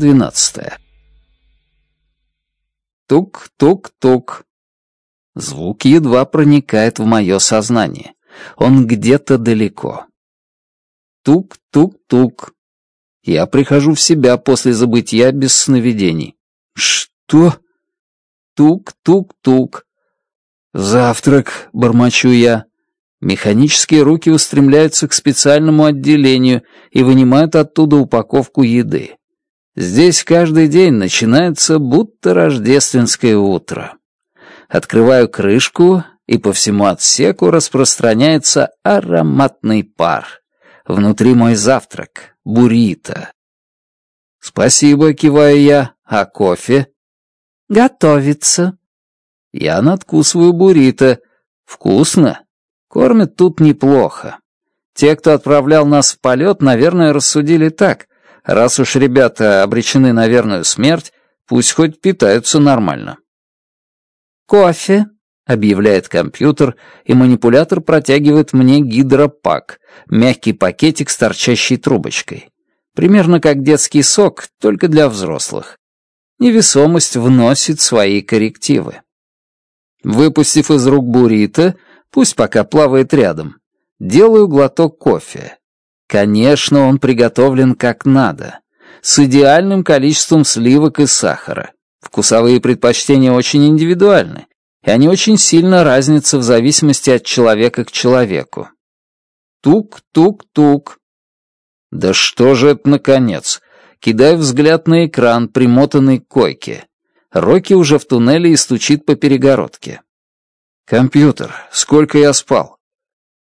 двенадцатая. Тук-тук-тук. Звук едва проникает в мое сознание. Он где-то далеко. Тук-тук-тук. Я прихожу в себя после забытия без сновидений. Что? Тук-тук-тук. «Завтрак», — бормочу я. Механические руки устремляются к специальному отделению и вынимают оттуда упаковку еды. Здесь каждый день начинается будто рождественское утро. Открываю крышку, и по всему отсеку распространяется ароматный пар. Внутри мой завтрак — буррито. «Спасибо», — киваю я, — «а кофе?» «Готовится». Я надкусываю буррито. «Вкусно. Кормят тут неплохо. Те, кто отправлял нас в полет, наверное, рассудили так. Раз уж ребята обречены на верную смерть, пусть хоть питаются нормально. «Кофе», — объявляет компьютер, и манипулятор протягивает мне гидропак, мягкий пакетик с торчащей трубочкой. Примерно как детский сок, только для взрослых. Невесомость вносит свои коррективы. Выпустив из рук буррито, пусть пока плавает рядом, делаю глоток кофе. Конечно, он приготовлен как надо, с идеальным количеством сливок и сахара. Вкусовые предпочтения очень индивидуальны, и они очень сильно разнятся в зависимости от человека к человеку. Тук-тук-тук. Да что же это наконец? Кидаю взгляд на экран, примотанный к койке. Рокки уже в туннеле и стучит по перегородке. «Компьютер, сколько я спал?»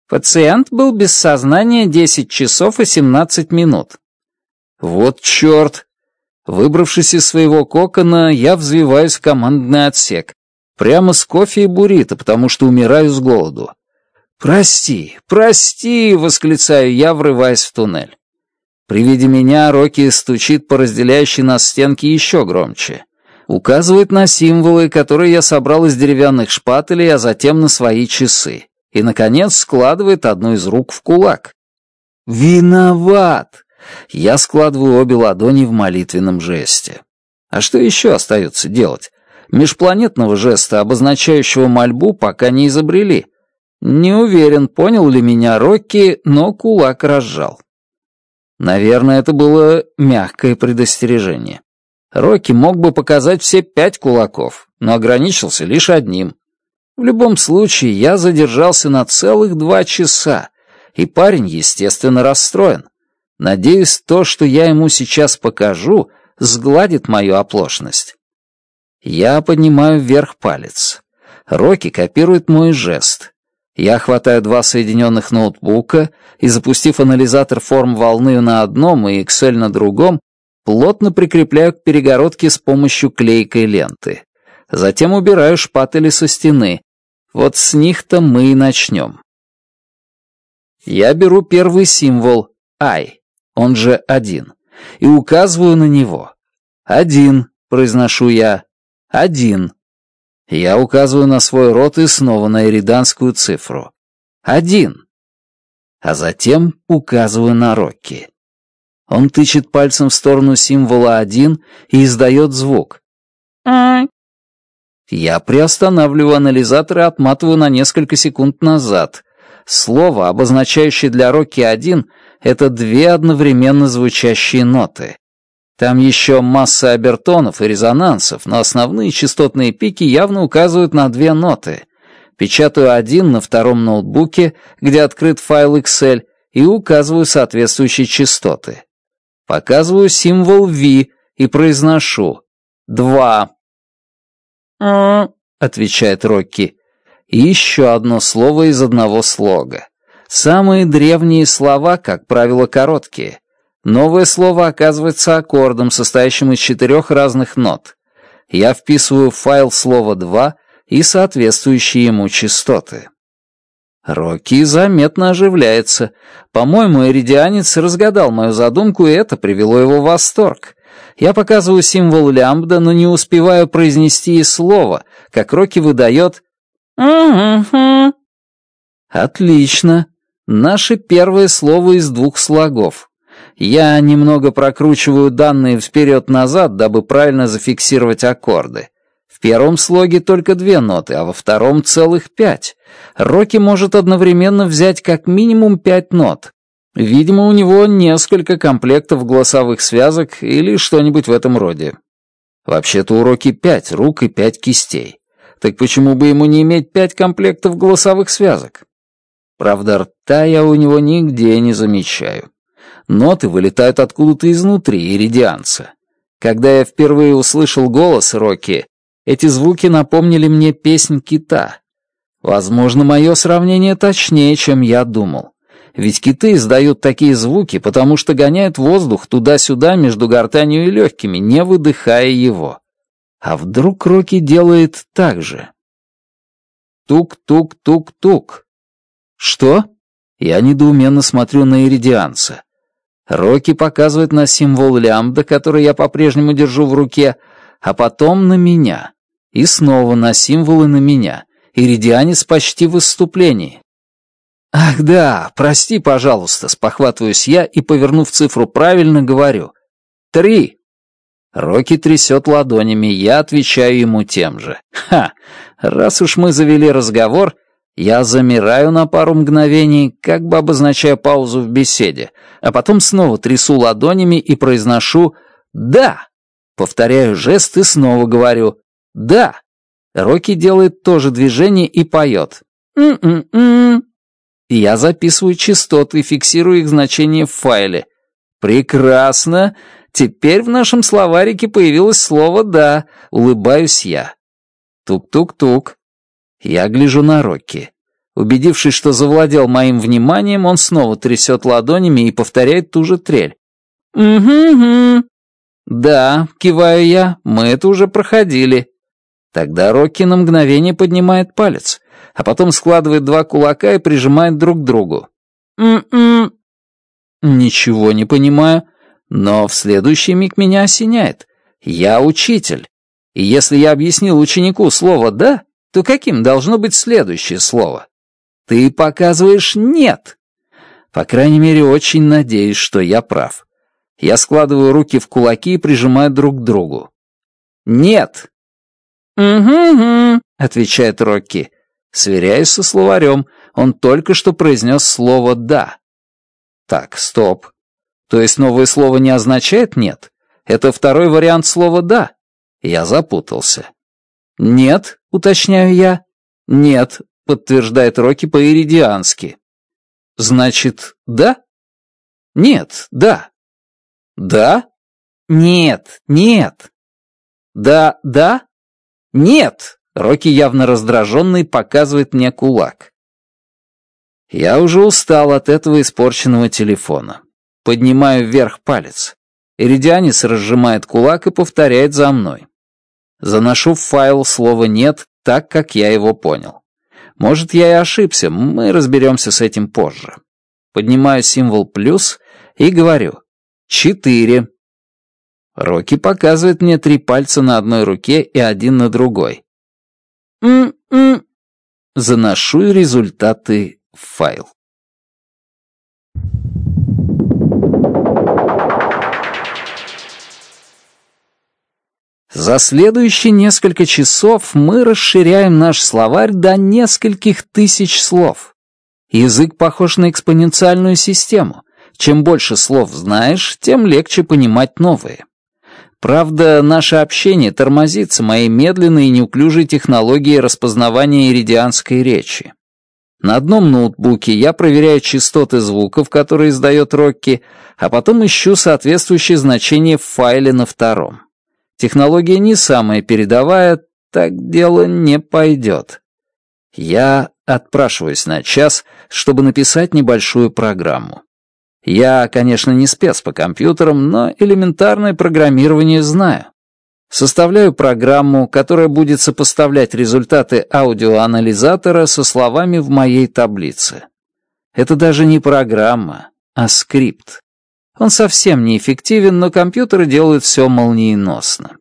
Пациент был без сознания 10 часов и 17 минут. Вот черт! Выбравшись из своего кокона, я взвиваюсь в командный отсек. Прямо с кофе и буррито, потому что умираю с голоду. «Прости, прости!» — восклицаю я, врываясь в туннель. При виде меня Рокки стучит по разделяющей нас стенке еще громче. Указывает на символы, которые я собрал из деревянных шпателей, а затем на свои часы и, наконец, складывает одну из рук в кулак. «Виноват!» Я складываю обе ладони в молитвенном жесте. А что еще остается делать? Межпланетного жеста, обозначающего мольбу, пока не изобрели. Не уверен, понял ли меня Рокки, но кулак разжал. Наверное, это было мягкое предостережение. Рокки мог бы показать все пять кулаков, но ограничился лишь одним. В любом случае, я задержался на целых два часа, и парень, естественно, расстроен. Надеюсь, то, что я ему сейчас покажу, сгладит мою оплошность. Я поднимаю вверх палец. Рокки копирует мой жест. Я хватаю два соединенных ноутбука и, запустив анализатор форм волны на одном и Excel на другом, плотно прикрепляю к перегородке с помощью клейкой ленты. Затем убираю шпатели со стены, вот с них-то мы и начнем. Я беру первый символ «Ай», он же «один», и указываю на него. «Один», — произношу я, «один». Я указываю на свой рот и снова на ириданскую цифру. «Один». А затем указываю на Рокки. Он тычет пальцем в сторону символа «один» и издает звук. «Ай». Я приостанавливаю анализатор и отматываю на несколько секунд назад. Слово, обозначающее для Рокки один, это две одновременно звучащие ноты. Там еще масса обертонов и резонансов, но основные частотные пики явно указывают на две ноты. Печатаю один на втором ноутбуке, где открыт файл Excel, и указываю соответствующие частоты. Показываю символ V и произношу 2 отвечает Рокки. Еще одно слово из одного слога. Самые древние слова, как правило, короткие. Новое слово оказывается аккордом, состоящим из четырех разных нот. Я вписываю в файл слово «два» и соответствующие ему частоты. Рокки заметно оживляется. По-моему, эридианец разгадал мою задумку, и это привело его в восторг. Я показываю символ лямбда, но не успеваю произнести и слова, как Рокки выдает «Угу-гу». Отлично. Наше первое слово из двух слогов. Я немного прокручиваю данные вперед-назад, дабы правильно зафиксировать аккорды. В первом слоге только две ноты, а во втором целых пять. Рокки может одновременно взять как минимум пять нот. Видимо, у него несколько комплектов голосовых связок или что-нибудь в этом роде. Вообще-то уроки пять рук и пять кистей. Так почему бы ему не иметь пять комплектов голосовых связок? Правда, рта я у него нигде не замечаю. Ноты вылетают откуда-то изнутри иридианца. Когда я впервые услышал голос Рокки, эти звуки напомнили мне песнь кита. Возможно, мое сравнение точнее, чем я думал. Ведь киты издают такие звуки, потому что гоняют воздух туда-сюда между гортанью и легкими, не выдыхая его. А вдруг Рокки делает так же? Тук-тук-тук-тук. Что? Я недоуменно смотрю на иридианца. Рокки показывает на символ лямбда, который я по-прежнему держу в руке, а потом на меня. И снова на символы на меня. Иридианец почти в выступлении. «Ах да, прости, пожалуйста», — спохватываюсь я и, повернув цифру правильно, говорю. «Три». Рокки трясет ладонями, я отвечаю ему тем же. «Ха! Раз уж мы завели разговор, я замираю на пару мгновений, как бы обозначая паузу в беседе, а потом снова трясу ладонями и произношу «Да!». Повторяю жест и снова говорю «Да!». Рокки делает тоже движение и поет. «М-м-м-м» я записываю частоты и фиксирую их значение в файле. Прекрасно. Теперь в нашем словарике появилось слово «да», улыбаюсь я. Тук-тук-тук. Я гляжу на Рокки. Убедившись, что завладел моим вниманием, он снова трясет ладонями и повторяет ту же трель. «Угу-угу». «Да», — киваю я, — «мы это уже проходили». Тогда Рокки на мгновение поднимает палец — а потом складывает два кулака и прижимает друг к другу. «М-м-м». Ничего не понимаю, но в следующий миг меня осеняет. Я учитель. И если я объяснил ученику слово «да», то каким должно быть следующее слово? Ты показываешь «нет». По крайней мере, очень надеюсь, что я прав. Я складываю руки в кулаки и прижимаю друг к другу. «Нет». «Угу-гу», — отвечает Рокки. Сверяясь со словарем, он только что произнес слово «да». Так, стоп. То есть новое слово не означает «нет»? Это второй вариант слова «да». Я запутался. «Нет», — уточняю я. «Нет», — подтверждает Рокки по-иридиански. «Значит, да?» «Нет, да». «Да?» «Нет, нет». «Да, да?» «Нет!» Рокки, явно раздраженный, показывает мне кулак. Я уже устал от этого испорченного телефона. Поднимаю вверх палец. Иридианис разжимает кулак и повторяет за мной. Заношу в файл слово «нет» так, как я его понял. Может, я и ошибся, мы разберемся с этим позже. Поднимаю символ «плюс» и говорю «четыре». Рокки показывает мне три пальца на одной руке и один на другой. Заношу результаты в файл. За следующие несколько часов мы расширяем наш словарь до нескольких тысяч слов. Язык похож на экспоненциальную систему. Чем больше слов знаешь, тем легче понимать новые. Правда, наше общение тормозится моей медленной и неуклюжей технологией распознавания иридианской речи. На одном ноутбуке я проверяю частоты звуков, которые издает Рокки, а потом ищу соответствующее значение в файле на втором. Технология не самая передовая, так дело не пойдет. Я отпрашиваюсь на час, чтобы написать небольшую программу. Я, конечно, не спец по компьютерам, но элементарное программирование знаю. Составляю программу, которая будет сопоставлять результаты аудиоанализатора со словами в моей таблице. Это даже не программа, а скрипт. Он совсем неэффективен, но компьютеры делают все молниеносно.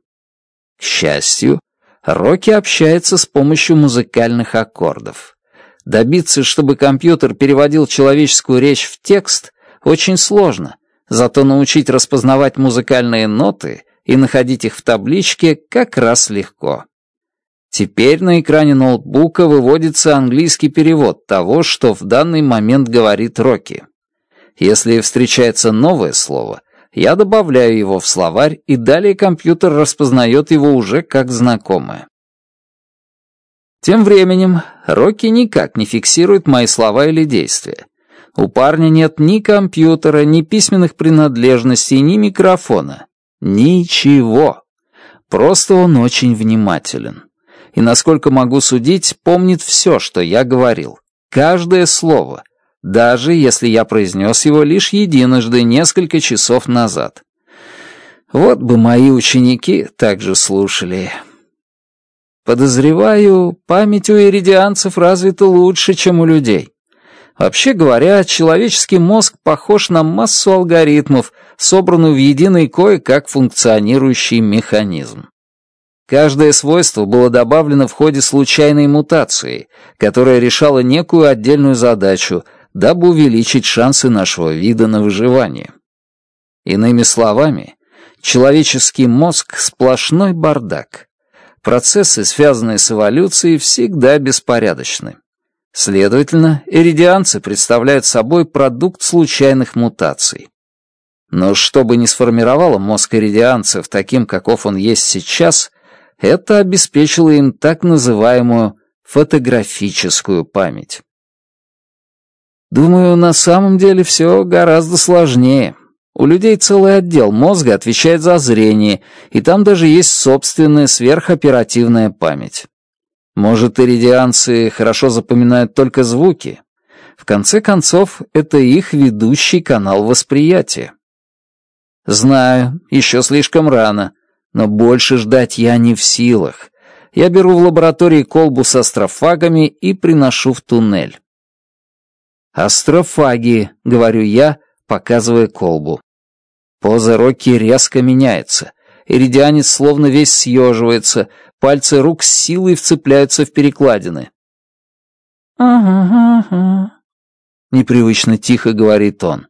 К счастью, Рокки общается с помощью музыкальных аккордов. Добиться, чтобы компьютер переводил человеческую речь в текст, очень сложно, зато научить распознавать музыкальные ноты и находить их в табличке как раз легко. Теперь на экране ноутбука выводится английский перевод того, что в данный момент говорит Рокки. Если встречается новое слово, я добавляю его в словарь, и далее компьютер распознает его уже как знакомое. Тем временем Рокки никак не фиксирует мои слова или действия. У парня нет ни компьютера, ни письменных принадлежностей, ни микрофона. Ничего. Просто он очень внимателен. И, насколько могу судить, помнит все, что я говорил. Каждое слово. Даже если я произнес его лишь единожды несколько часов назад. Вот бы мои ученики также слушали. Подозреваю, память у иридианцев развита лучше, чем у людей. Вообще говоря, человеческий мозг похож на массу алгоритмов, собранную в единый кое-как функционирующий механизм. Каждое свойство было добавлено в ходе случайной мутации, которая решала некую отдельную задачу, дабы увеличить шансы нашего вида на выживание. Иными словами, человеческий мозг — сплошной бардак. Процессы, связанные с эволюцией, всегда беспорядочны. Следовательно, эридианцы представляют собой продукт случайных мутаций. Но что бы ни сформировало мозг эридианцев таким, каков он есть сейчас, это обеспечило им так называемую фотографическую память. Думаю, на самом деле все гораздо сложнее. У людей целый отдел мозга отвечает за зрение, и там даже есть собственная сверхоперативная память. Может, иридианцы хорошо запоминают только звуки. В конце концов, это их ведущий канал восприятия. Знаю, еще слишком рано, но больше ждать я не в силах. Я беру в лаборатории колбу с астрофагами и приношу в туннель. «Астрофаги», — говорю я, показывая колбу. Поза Рокки резко меняется. Иридианец словно весь съеживается — пальцы рук с силой вцепляются в перекладины. «Ага-ага», — непривычно тихо говорит он.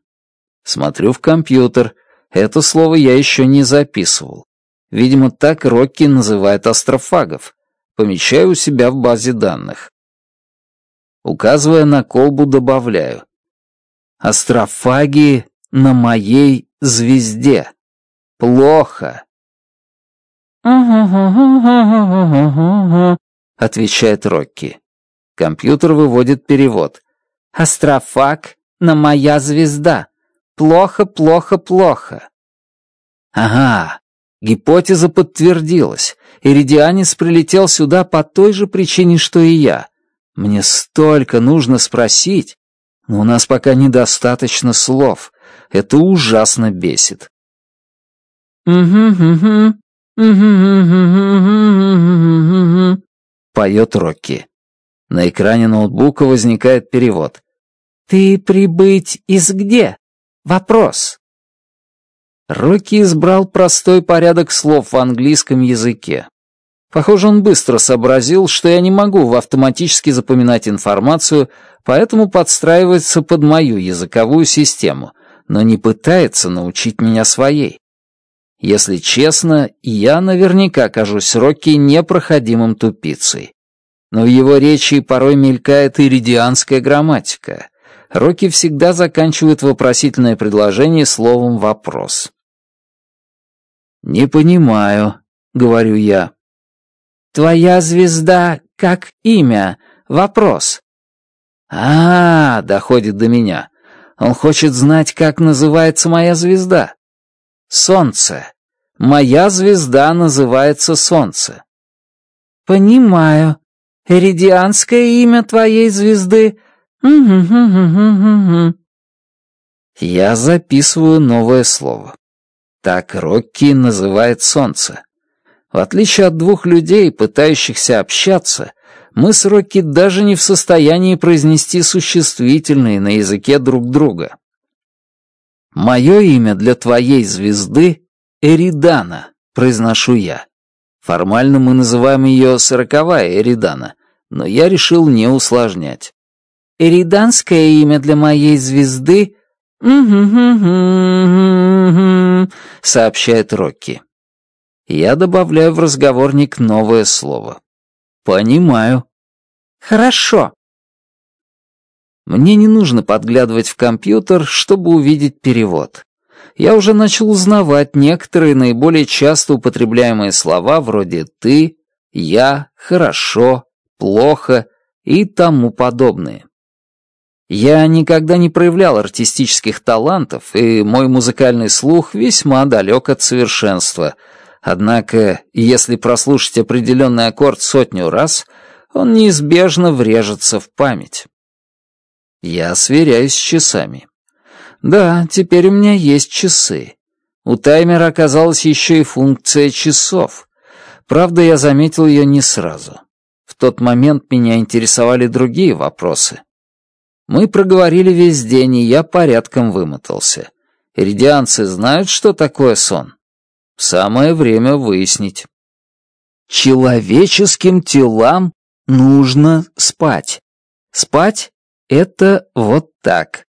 Смотрю в компьютер. Это слово я еще не записывал. Видимо, так Рокки называет астрофагов. Помечаю у себя в базе данных. Указывая на колбу, добавляю. Астрофаги на моей звезде. Плохо отвечает Рокки. Компьютер выводит перевод. «Астрофак на моя звезда. Плохо, плохо, плохо». Ага, гипотеза подтвердилась. Иридианец прилетел сюда по той же причине, что и я. Мне столько нужно спросить, но у нас пока недостаточно слов. Это ужасно бесит. «Угу, угу», Поет Рокки. На экране ноутбука возникает перевод. «Ты прибыть из где?» Вопрос. Рокки избрал простой порядок слов в английском языке. Похоже, он быстро сообразил, что я не могу автоматически запоминать информацию, поэтому подстраивается под мою языковую систему, но не пытается научить меня своей. Если честно, я наверняка окажусь Рокки непроходимым тупицей. Но в его речи порой мелькает иридианская грамматика. Рокки всегда заканчивает вопросительное предложение словом «вопрос». «Не понимаю», — говорю я. «Твоя звезда как имя? Вопрос». -а доходит до меня. Он хочет знать, как называется моя звезда. Солнце. Моя звезда называется Солнце». «Понимаю. Эридианское имя твоей звезды...» Я записываю новое слово. Так Рокки называет солнце. В отличие от двух людей, пытающихся общаться, мы с Рокки даже не в состоянии произнести существительные на языке друг друга. Мое имя для твоей звезды Эридана, произношу я. Формально мы называем ее сороковая Эридана, но я решил не усложнять. Эриданское имя для моей звезды сообщает Рокки. Я добавляю в разговорник новое слово. Понимаю. Хорошо. Мне не нужно подглядывать в компьютер, чтобы увидеть перевод я уже начал узнавать некоторые наиболее часто употребляемые слова вроде «ты», «я», «хорошо», «плохо» и тому подобные. Я никогда не проявлял артистических талантов, и мой музыкальный слух весьма далек от совершенства. Однако, если прослушать определенный аккорд сотню раз, он неизбежно врежется в память. Я сверяюсь с часами. Да, теперь у меня есть часы. У таймера оказалась еще и функция часов. Правда, я заметил ее не сразу. В тот момент меня интересовали другие вопросы. Мы проговорили весь день, и я порядком вымотался. Иридианцы знают, что такое сон? Самое время выяснить. Человеческим телам нужно спать. Спать — это вот так.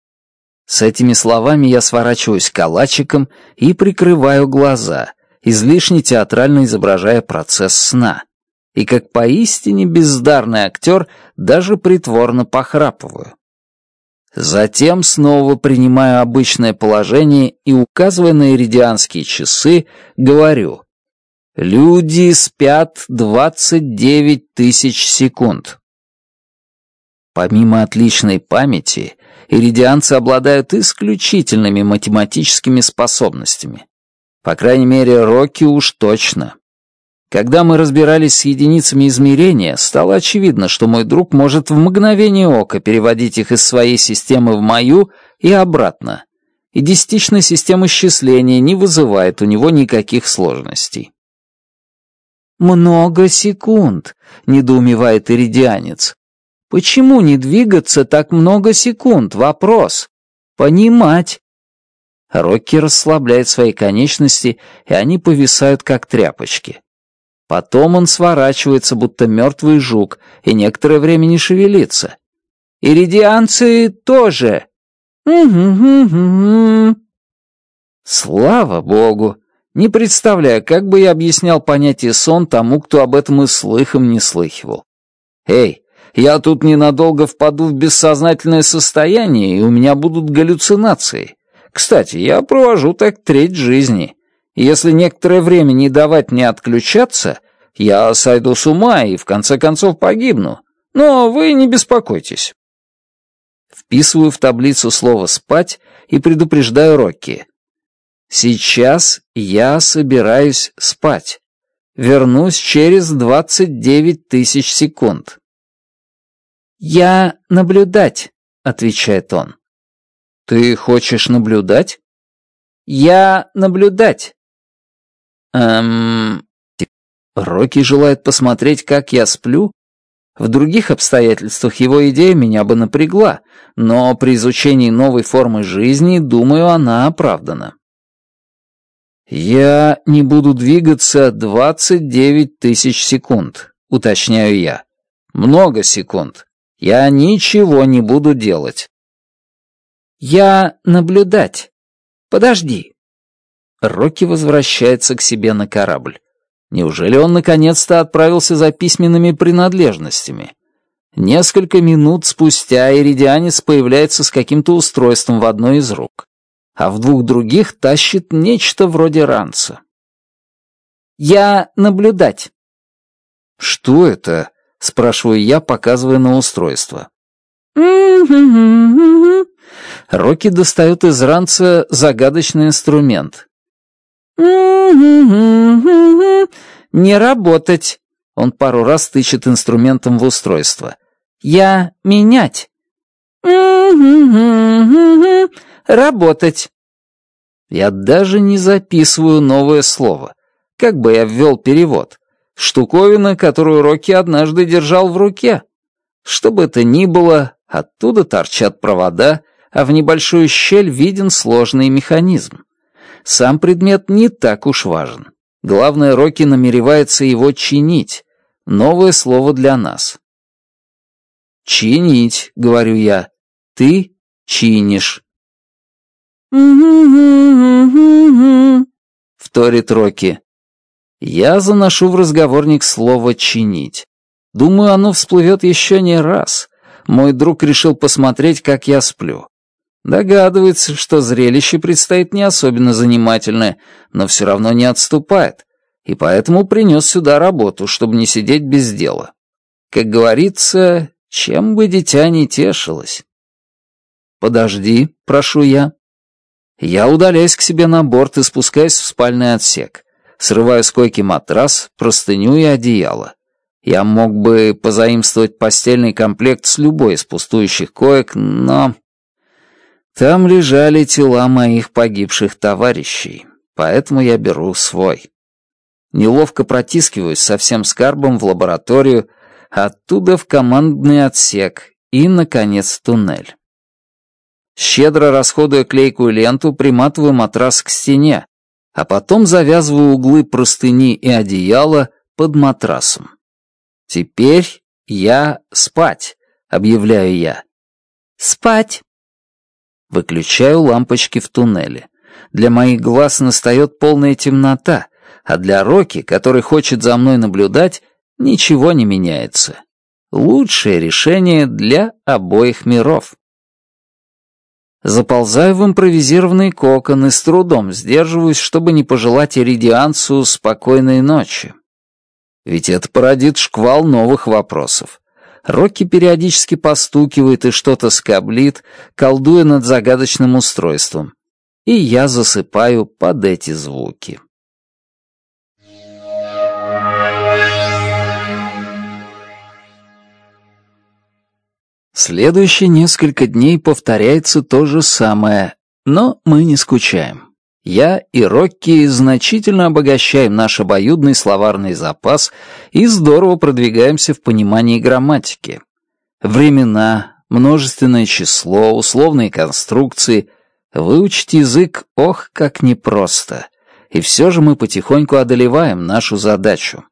С этими словами я сворачиваюсь калачиком и прикрываю глаза, излишне театрально изображая процесс сна. И как поистине бездарный актер даже притворно похрапываю. Затем снова принимаю обычное положение и, указывая на иридианские часы, говорю «Люди спят 29 тысяч секунд». Помимо отличной памяти, иридианцы обладают исключительными математическими способностями. По крайней мере, Рокки уж точно. Когда мы разбирались с единицами измерения, стало очевидно, что мой друг может в мгновение ока переводить их из своей системы в мою и обратно. И десятичная система счисления не вызывает у него никаких сложностей. «Много секунд», — недоумевает иридианец. Почему не двигаться так много секунд? Вопрос. Понимать. Рокки расслабляет свои конечности, и они повисают, как тряпочки. Потом он сворачивается, будто мертвый жук, и некоторое время не шевелится. Иридианцы тоже. Слава богу! Не представляю, как бы я объяснял понятие сон тому, кто об этом и слыхом не слыхивал. Эй, я тут ненадолго впаду в бессознательное состояние, и у меня будут галлюцинации. Кстати, я провожу так треть жизни. Если некоторое время не давать мне отключаться, я сойду с ума и в конце концов погибну. Но вы не беспокойтесь. Вписываю в таблицу слово «спать» и предупреждаю Рокки. Сейчас я собираюсь спать. Вернусь через 29 тысяч секунд. «Я наблюдать», — отвечает он. «Ты хочешь наблюдать?» «Я наблюдать». «Эм...» Рокки желает посмотреть, как я сплю. В других обстоятельствах его идея меня бы напрягла, но при изучении новой формы жизни, думаю, она оправдана. «Я не буду двигаться 29 тысяч секунд», — уточняю я. «Много секунд. Я ничего не буду делать. Я наблюдать. Подожди. Рокки возвращается к себе на корабль. Неужели он наконец-то отправился за письменными принадлежностями? Несколько минут спустя Иридианис появляется с каким-то устройством в одной из рук, а в двух других тащит нечто вроде ранца. «Я наблюдать». «Что это?» спрашиваю я, показывая на устройство. Рокки достает из ранца загадочный инструмент. «Не работать!» Он пару раз тычет инструментом в устройство. «Я менять!» «Работать!» Я даже не записываю новое слово. Как бы я ввел перевод? штуковина, которую Рокки однажды держал в руке. Что бы это ни было, оттуда торчат провода, а в небольшую щель виден сложный механизм. Сам предмет не так уж важен. Главное, Рокки намеревается его чинить. Новое слово для нас. «Чинить», — говорю я. «Ты чинишь». «Угу-гу-гу-гу», — вторит Рокки. Я заношу в разговорник слово «чинить». Думаю, оно всплывет еще не раз. Мой друг решил посмотреть, как я сплю. Догадывается, что зрелище предстоит не особенно занимательное, но все равно не отступает, и поэтому принес сюда работу, чтобы не сидеть без дела. Как говорится, чем бы дитя не тешилось. «Подожди», — прошу я. Я удаляюсь к себе на борт и спускаюсь в спальный отсек срывая с койки матрас, простыню и одеяло. Я мог бы позаимствовать постельный комплект с любой из пустующих коек, но... Там лежали тела моих погибших товарищей, поэтому я беру свой. Неловко протискиваюсь со всем скарбом в лабораторию, оттуда в командный отсек и, наконец, туннель. Щедро расходуя клейкую ленту, приматываю матрас к стене, а потом завязываю углы простыни и одеяла под матрасом. «Теперь я спать», — объявляю я. «Спать». Выключаю лампочки в туннеле. Для моих глаз настает полная темнота, а для Роки, который хочет за мной наблюдать, ничего не меняется. Лучшее решение для обоих миров. Заползаю в импровизированный кокон и с трудом сдерживаюсь, чтобы не пожелать Эридианцу спокойной ночи. Ведь это породит шквал новых вопросов. Рокки периодически постукивает и что-то скоблит, колдуя над загадочным устройством. И я засыпаю под эти звуки. Следующие несколько дней повторяется то же самое, но мы не скучаем. Я и Рокки значительно обогащаем наш обоюдный словарный запас и здорово продвигаемся в понимании грамматики. Времена, множественное число, условные конструкции. Выучить язык ох, как непросто. И все же мы потихоньку одолеваем нашу задачу.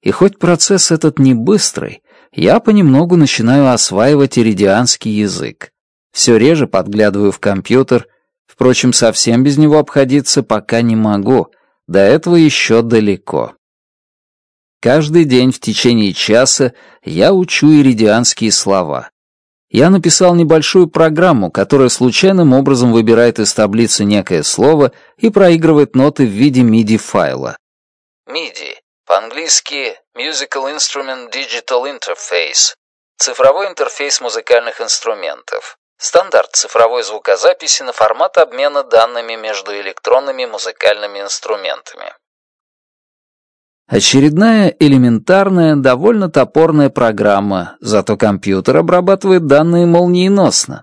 И хоть процесс этот не быстрый, я понемногу начинаю осваивать иридианский язык. Все реже подглядываю в компьютер, впрочем, совсем без него обходиться пока не могу, до этого еще далеко. Каждый день в течение часа я учу иридианские слова. Я написал небольшую программу, которая случайным образом выбирает из таблицы некое слово и проигрывает ноты в виде MIDI-файла. MIDI по-английски Musical Instrument Digital Interface – цифровой интерфейс музыкальных инструментов. Стандарт цифровой звукозаписи на формат обмена данными между электронными музыкальными инструментами. Очередная элементарная, довольно топорная программа, зато компьютер обрабатывает данные молниеносно.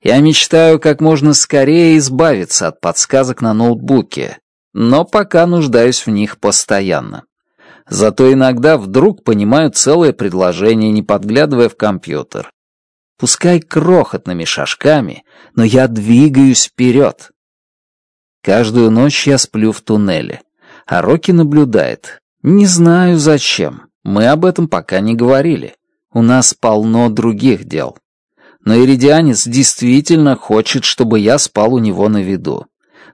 Я мечтаю как можно скорее избавиться от подсказок на ноутбуке, но пока нуждаюсь в них постоянно. Зато иногда вдруг понимают целое предложение, не подглядывая в компьютер. Пускай крохотными шажками, но я двигаюсь вперед. Каждую ночь я сплю в туннеле, а Рокки наблюдает. Не знаю зачем, мы об этом пока не говорили. У нас полно других дел. Но Иридианец действительно хочет, чтобы я спал у него на виду,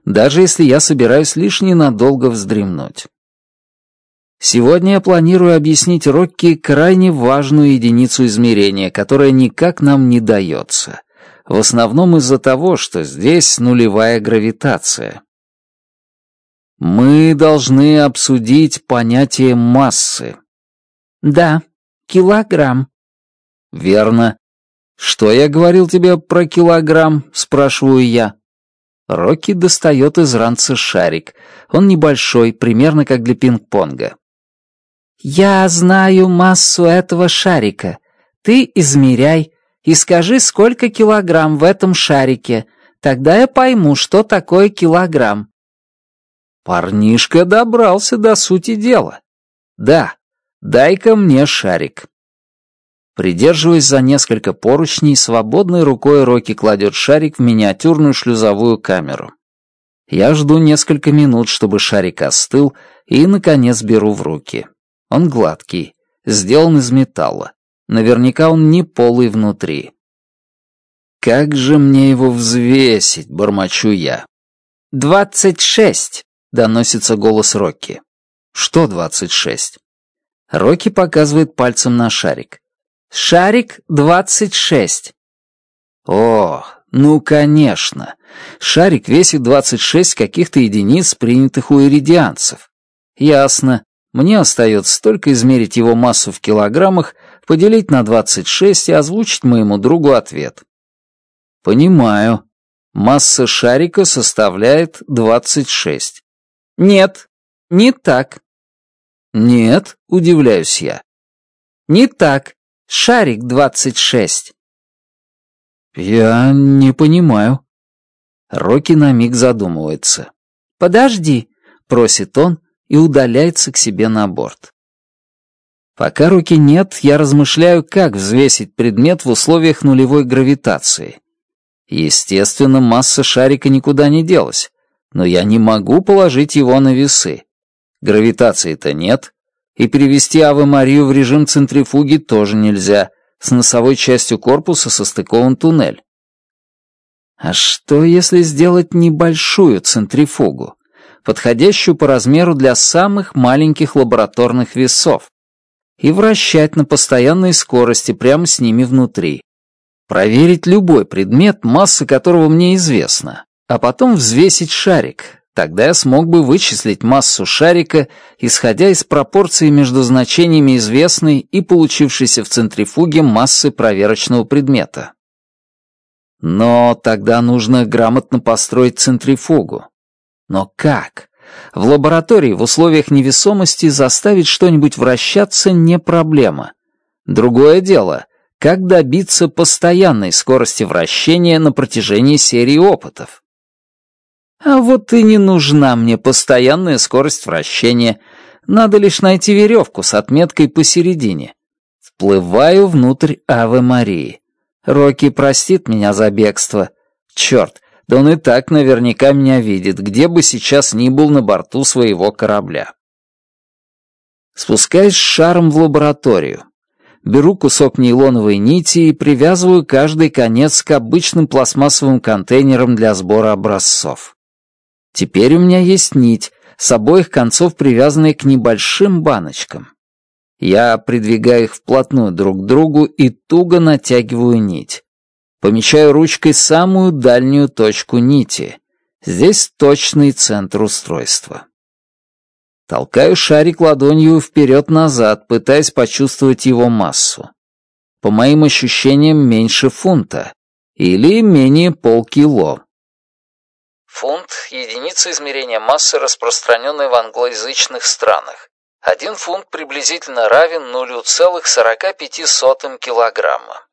даже если я собираюсь лишь ненадолго вздремнуть. Сегодня я планирую объяснить Рокки крайне важную единицу измерения, которая никак нам не дается. В основном из-за того, что здесь нулевая гравитация. Мы должны обсудить понятие массы. Да, килограмм. Верно. Что я говорил тебе про килограмм, спрашиваю я. Рокки достает из ранца шарик. Он небольшой, примерно как для пинг-понга. Я знаю массу этого шарика. Ты измеряй и скажи, сколько килограмм в этом шарике. Тогда я пойму, что такое килограмм. Парнишка добрался до сути дела. Да, дай-ка мне шарик. Придерживаясь за несколько поручней, свободной рукой Рокки кладет шарик в миниатюрную шлюзовую камеру. Я жду несколько минут, чтобы шарик остыл, и, наконец, беру в руки. Он гладкий, сделан из металла. Наверняка он не полый внутри. «Как же мне его взвесить?» — бормочу я. «Двадцать шесть!» — доносится голос Рокки. «Что двадцать шесть?» Рокки показывает пальцем на шарик. «Шарик двадцать шесть!» «О, ну конечно! Шарик весит двадцать шесть каких-то единиц, принятых у иридианцев. Ясно. Мне остается только измерить его массу в килограммах, поделить на 26 и озвучить моему другу ответ. Понимаю. Масса шарика составляет 26. Нет, не так. Нет, удивляюсь я. Не так. Шарик 26. Я не понимаю. Рокки на миг задумывается. Подожди, просит он, и удаляется к себе на борт. Пока руки нет, я размышляю, как взвесить предмет в условиях нулевой гравитации. Естественно, масса шарика никуда не делась, но я не могу положить его на весы. Гравитации-то нет, и перевести Авы Марию в режим центрифуги тоже нельзя. С носовой частью корпуса состыкован туннель. А что, если сделать небольшую центрифугу? подходящую по размеру для самых маленьких лабораторных весов, и вращать на постоянной скорости прямо с ними внутри. Проверить любой предмет, масса которого мне известна, а потом взвесить шарик. Тогда я смог бы вычислить массу шарика, исходя из пропорции между значениями известной и получившейся в центрифуге массы проверочного предмета. Но тогда нужно грамотно построить центрифугу, но как? В лаборатории в условиях невесомости заставить что-нибудь вращаться не проблема. Другое дело, как добиться постоянной скорости вращения на протяжении серии опытов. А вот и не нужна мне постоянная скорость вращения. Надо лишь найти веревку с отметкой посередине. Вплываю внутрь Авы Марии. Рокки простит меня за бегство. Черт, да он и так наверняка меня видит, где бы сейчас ни был на борту своего корабля. Спускаюсь с шаром в лабораторию. Беру кусок нейлоновой нити и привязываю каждый конец к обычным пластмассовым контейнерам для сбора образцов. Теперь у меня есть нить, с обоих концов привязанные к небольшим баночкам. Я придвигаю их вплотную друг к другу и туго натягиваю нить. Помечаю ручкой самую дальнюю точку нити. Здесь точный центр устройства. Толкаю шарик ладонью вперед-назад, пытаясь почувствовать его массу. По моим ощущениям, меньше фунта. Или менее полкило. Фунт — единица измерения массы, распространенной в англоязычных странах. Один фунт приблизительно равен 0,45 килограмма.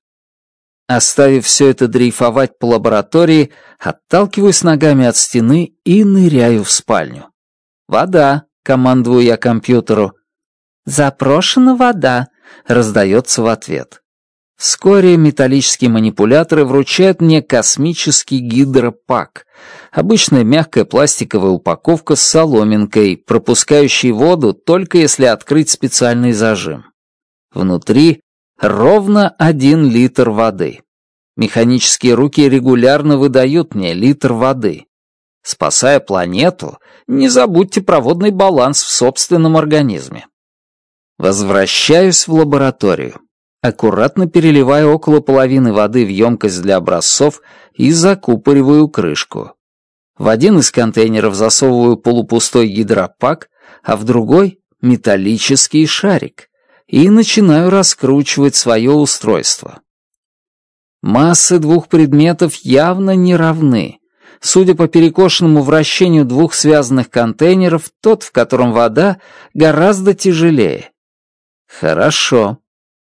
Оставив все это дрейфовать по лаборатории, отталкиваюсь ногами от стены и ныряю в спальню. «Вода!» — командую я компьютеру. «Запрошена вода!» — раздается в ответ. Вскоре металлические манипуляторы вручают мне космический гидропак. Обычная мягкая пластиковая упаковка с соломинкой, пропускающей воду только если открыть специальный зажим. Внутри ровно один литр воды. Механические руки регулярно выдают мне литр воды. Спасая планету, не забудьте проводный баланс в собственном организме. Возвращаюсь в лабораторию. Аккуратно переливаю около половины воды в емкость для образцов и закупориваю крышку. В один из контейнеров засовываю полупустой гидропак, а в другой — металлический шарик и начинаю раскручивать свое устройство. Массы двух предметов явно не равны. Судя по перекошенному вращению двух связанных контейнеров, тот, в котором вода, гораздо тяжелее. Хорошо.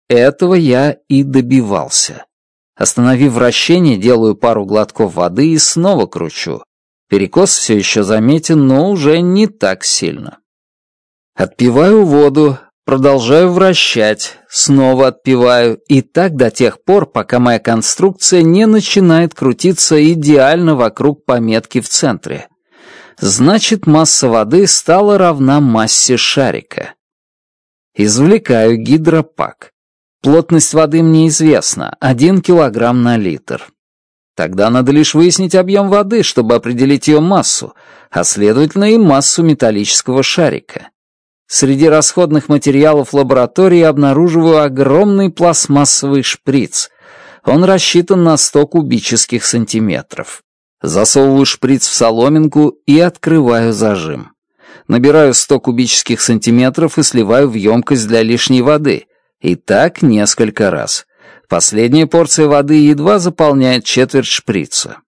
Этого я и добивался. Остановив вращение, делаю пару глотков воды и снова кручу. Перекос все еще заметен, но уже не так сильно. Отпиваю воду, Продолжаю вращать, снова отпиваю, и так до тех пор, пока моя конструкция не начинает крутиться идеально вокруг пометки в центре. Значит, масса воды стала равна массе шарика. Извлекаю гидропак. Плотность воды мне известна, 1 килограмм на литр. Тогда надо лишь выяснить объем воды, чтобы определить ее массу, а следовательно и массу металлического шарика. Среди расходных материалов лаборатории обнаруживаю огромный пластмассовый шприц. Он рассчитан на 100 кубических сантиметров. Засовываю шприц в соломинку и открываю зажим. Набираю 100 кубических сантиметров и сливаю в емкость для лишней воды. И так несколько раз. Последняя порция воды едва заполняет четверть шприца.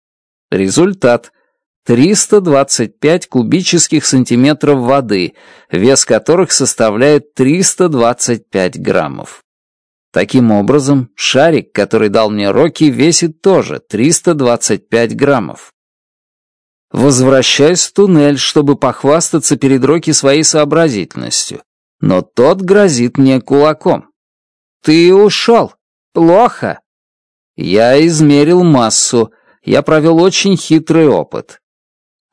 Результат — 325 кубических сантиметров воды, вес которых составляет 325 граммов. Таким образом, шарик, который дал мне Рокки, весит тоже 325 граммов. Возвращаюсь в туннель, чтобы похвастаться перед Рокки своей сообразительностью, но тот грозит мне кулаком. «Ты ушел! Плохо!» Я измерил массу, я провел очень хитрый опыт.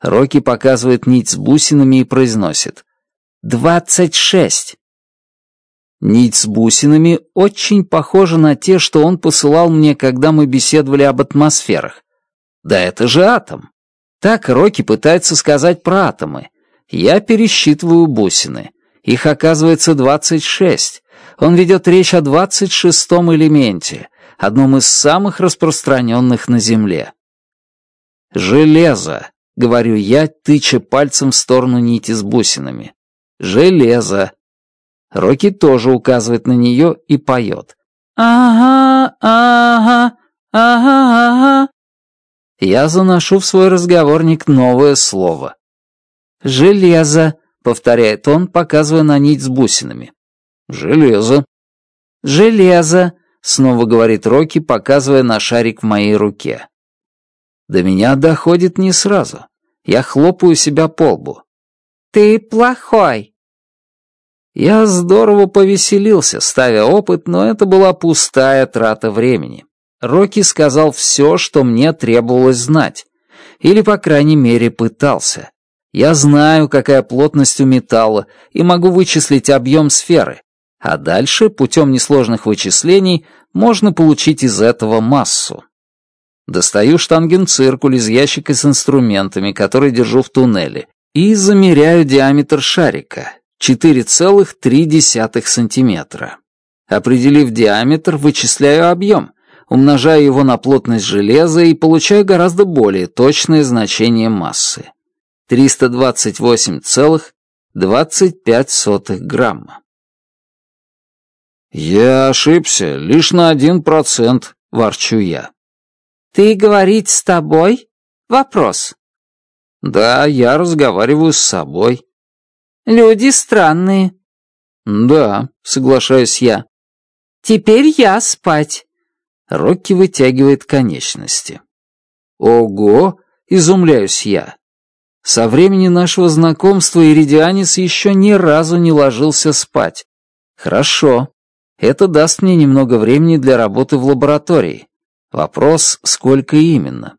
Рокки показывает нить с бусинами и произносит «двадцать шесть». Нить с бусинами очень похожа на те, что он посылал мне, когда мы беседовали об атмосферах. Да это же атом. Так Рокки пытается сказать про атомы. Я пересчитываю бусины. Их оказывается 26. Он ведет речь о двадцать шестом элементе, одном из самых распространенных на Земле. Железо — говорю я, тыча пальцем в сторону нити с бусинами. «Железо!» Рокки тоже указывает на нее и поет. «Ага, ага, ага, ага». Я заношу в свой разговорник новое слово. «Железо», — повторяет он, показывая на нить с бусинами. «Железо». «Железо», — снова говорит Рокки, показывая на шарик в моей руке. До меня доходит не сразу. Я хлопаю себя по лбу. «Ты плохой!» Я здорово повеселился, ставя опыт, но это была пустая трата времени. Рокки сказал все, что мне требовалось знать. Или, по крайней мере, пытался. Я знаю, какая плотность у металла, и могу вычислить объем сферы. А дальше, путем несложных вычислений, можно получить из этого массу. Достаю штангенциркуль из ящика с инструментами, который держу в туннеле, и замеряю диаметр шарика — 4,3 сантиметра. Определив диаметр, вычисляю объем, умножаю его на плотность железа и получаю гораздо более точное значение массы — 328,25 грамма. «Я ошибся лишь на один процент», — ворчу я. «Ты, говорить с тобой? Вопрос». «Да, я разговариваю с собой». «Люди странные». «Да», — соглашаюсь я. «Теперь я спать». Рокки вытягивает конечности. «Ого!» — изумляюсь я. Со времени нашего знакомства Иридианис еще ни разу не ложился спать. Хорошо. Это даст мне немного времени для работы в лаборатории. Вопрос, сколько именно?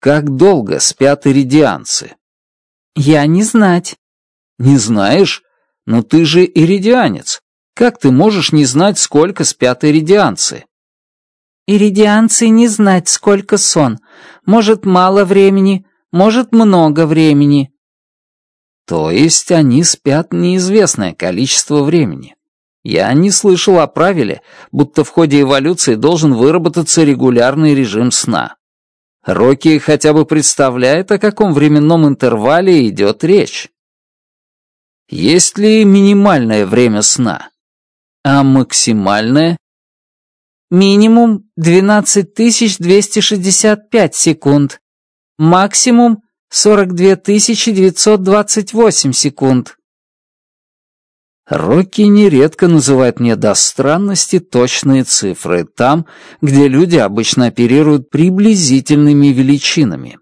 Как долго спят иридианцы? Я не знать. Не знаешь? Но ты же иридианец. Как ты можешь не знать, сколько спят иридианцы? Иридианцы не знать, сколько сон. Может, мало времени, может, много времени. То есть они спят неизвестное количество времени. Я не слышал о правиле, будто в ходе эволюции должен выработаться регулярный режим сна. Рокки хотя бы представляет, о каком временном интервале идет речь. Есть ли минимальное время сна? А максимальное? Минимум 12265 секунд. Максимум 42928 секунд. Рокки нередко называет мне до странности точные цифры там, где люди обычно оперируют приблизительными величинами.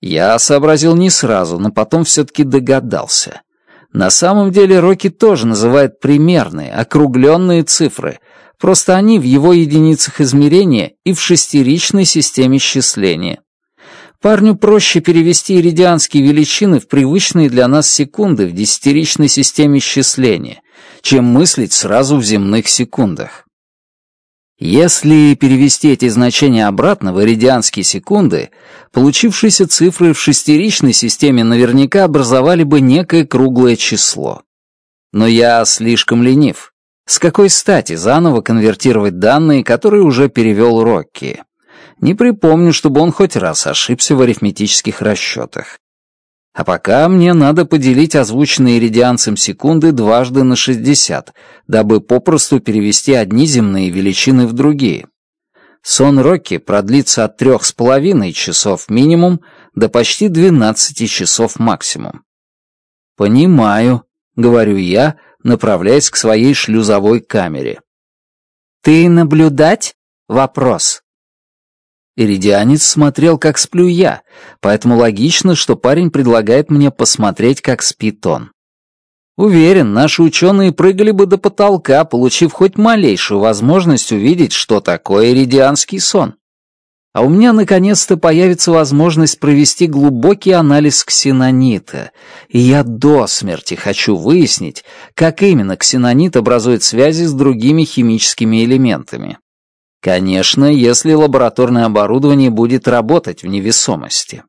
Я сообразил не сразу, но потом все-таки догадался. На самом деле Рокки тоже называет примерные, округленные цифры, просто они в его единицах измерения и в шестеричной системе счисления. Парню проще перевести иридианские величины в привычные для нас секунды в десятиричной системе исчисления, чем мыслить сразу в земных секундах. Если перевести эти значения обратно в иридианские секунды, получившиеся цифры в шестеричной системе наверняка образовали бы некое круглое число. Но я слишком ленив. С какой стати заново конвертировать данные, которые уже перевел Рокки? не припомню, чтобы он хоть раз ошибся в арифметических расчетах. А пока мне надо поделить озвученные редианцем секунды дважды на 60, дабы попросту перевести одни земные величины в другие. Сон Рокки продлится от трех с половиной часов минимум до почти 12 часов максимум. «Понимаю», — говорю я, направляясь к своей шлюзовой камере. «Ты наблюдать?» — вопрос. Иридианец смотрел, как сплю я, поэтому логично, что парень предлагает мне посмотреть, как спит он. Уверен, наши ученые прыгали бы до потолка, получив хоть малейшую возможность увидеть, что такое иридианский сон. А у меня наконец-то появится возможность провести глубокий анализ ксенонита, и я до смерти хочу выяснить, как именно ксенонит образует связи с другими химическими элементами. Конечно, если лабораторное оборудование будет работать в невесомости.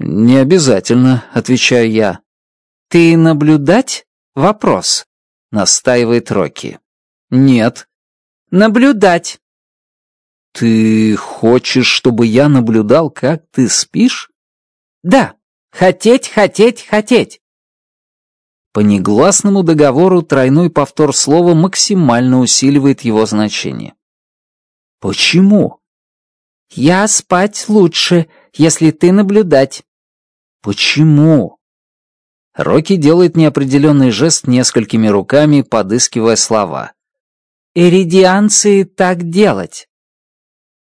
«Не обязательно», — отвечаю я. «Ты наблюдать? Вопрос», — настаивает Рокки. «Нет». «Наблюдать». «Ты хочешь, чтобы я наблюдал, как ты спишь?» «Да. Хотеть, хотеть, хотеть». По негласному договору тройной повтор слова максимально усиливает его значение. Почему? Я спать лучше, если ты наблюдать. Почему? Рокки делает неопределенный жест несколькими руками, подыскивая слова. Эридианцы так делать.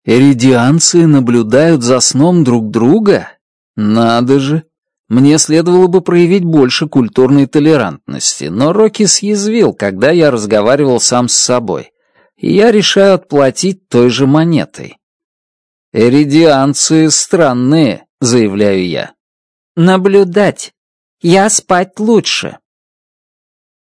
Эридианцы наблюдают за сном друг друга? Надо же. Мне следовало бы проявить больше культурной толерантности, но Рокки съязвил, когда я разговаривал сам с собой я решаю отплатить той же монетой. «Эридианцы странные», — заявляю я. «Наблюдать. Я спать лучше».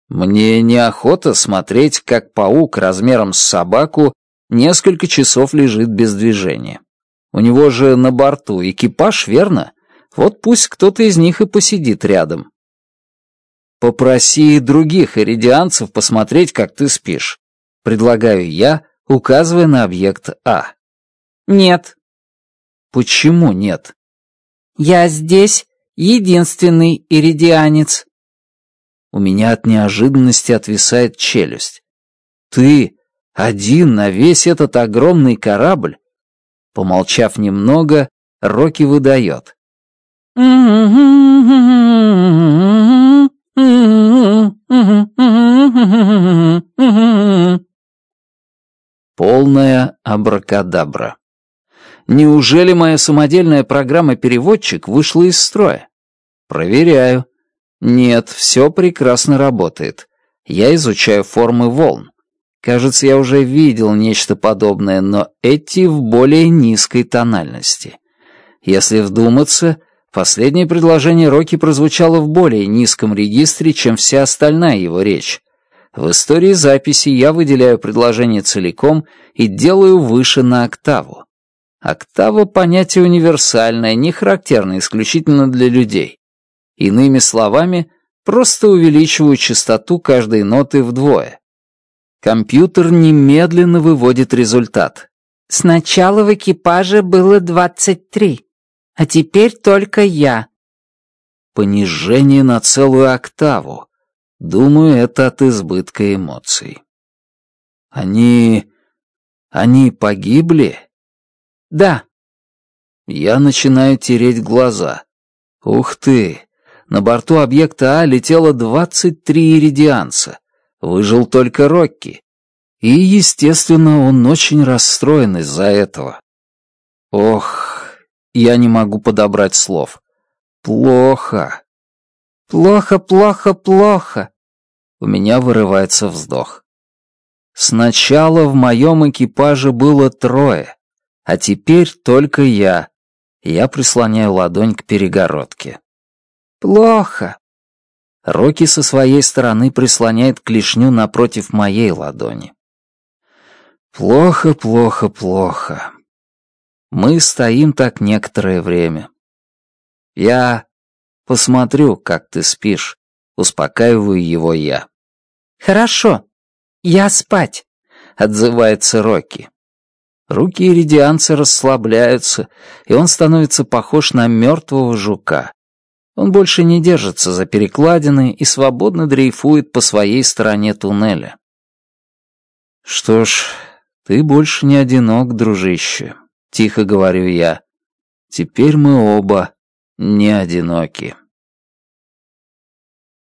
Мне неохота смотреть, как паук размером с собаку несколько часов лежит без движения. У него же на борту экипаж, верно? Вот пусть кто-то из них и посидит рядом. Попроси других эридианцев посмотреть, как ты спишь. Предлагаю я, указывая на объект А. Нет. Почему нет? Я здесь единственный иридианец. У меня от неожиданности отвисает челюсть. Ты один на весь этот огромный корабль? Помолчав немного, Рокки выдает. «Угу, абракадабра. Неужели моя самодельная программа-переводчик вышла из строя? Проверяю. Нет, все прекрасно работает. Я изучаю формы волн. Кажется, я уже видел нечто подобное, но эти в более низкой тональности. Если вдуматься, последнее предложение Рокки прозвучало в более низком регистре, чем вся остальная его речь. В истории записи я выделяю предложение целиком и делаю выше на октаву. Октава — понятие универсальное, не характерное исключительно для людей. Иными словами, просто увеличиваю частоту каждой ноты вдвое. Компьютер немедленно выводит результат. Сначала в экипаже было 23, а теперь только я. Понижение на целую октаву. Думаю, это от избытка эмоций. Они... они погибли? Да. Я начинаю тереть глаза. Ух ты! На борту объекта А летело 23 иридианца. Выжил только Рокки. И, естественно, он очень расстроен из-за этого. Ох, я не могу подобрать слов. Плохо. «Плохо, плохо, плохо!» У меня вырывается вздох. Сначала в моем экипаже было трое, а теперь только я. Я прислоняю ладонь к перегородке. «Плохо!» Рокки со своей стороны прислоняет клешню напротив моей ладони. «Плохо, плохо, плохо!» Мы стоим так некоторое время. Я посмотрю, как ты спишь», — успокаиваю его я. «Хорошо, я спать», — отзывается Рокки. Руки иридианца расслабляются, и он становится похож на мертвого жука. Он больше не держится за перекладины и свободно дрейфует по своей стороне туннеля. «Что ж, ты больше не одинок, дружище», — тихо говорю я. «Теперь мы оба не одиноки.